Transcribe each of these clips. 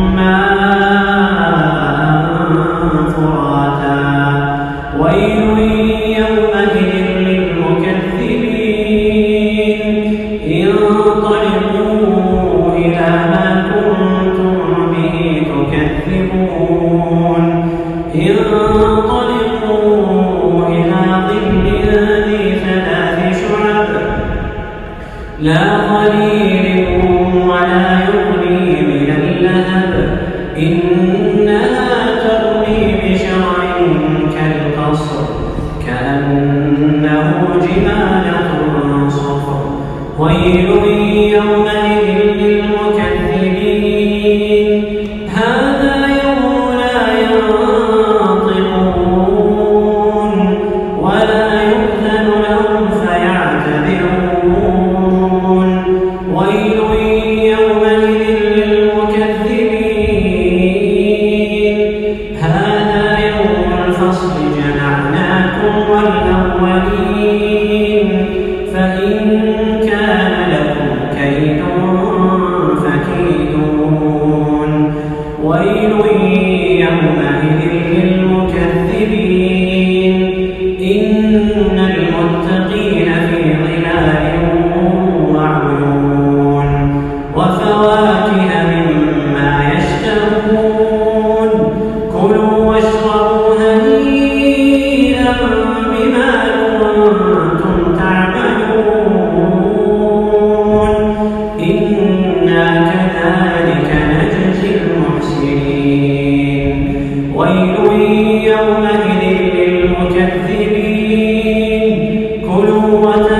Amen. اللهب إنها ترمي بشرع كالقصر كأنه جمالة صفر ويل يومئذ للمكذبين هذا يوم لا ينطقون ولا يؤذن لهم فيعتذرون ويل قوة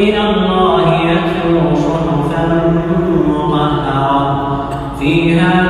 إلى الله يتلو صحفا مطهرة. فيها